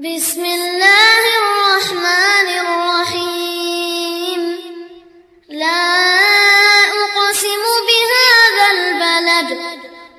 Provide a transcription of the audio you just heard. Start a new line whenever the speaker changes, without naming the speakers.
Bismillah.